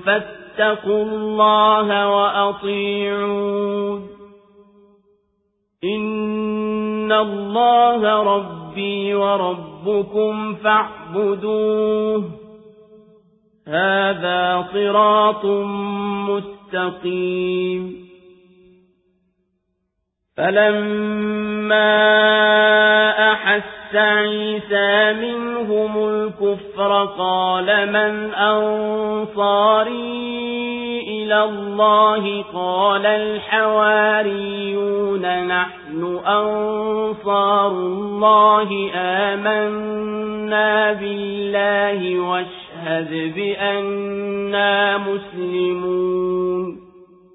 فاتقوا الله وأطيعون. إن الله ربي وربكم فاعبدوه. هذا صراط مستقيم. فلما عيسى منهم الكفر قال من أنصاري إلى الله قال الحواريون نحن أنصار الله آمنا بالله واشهد بأننا مسلمون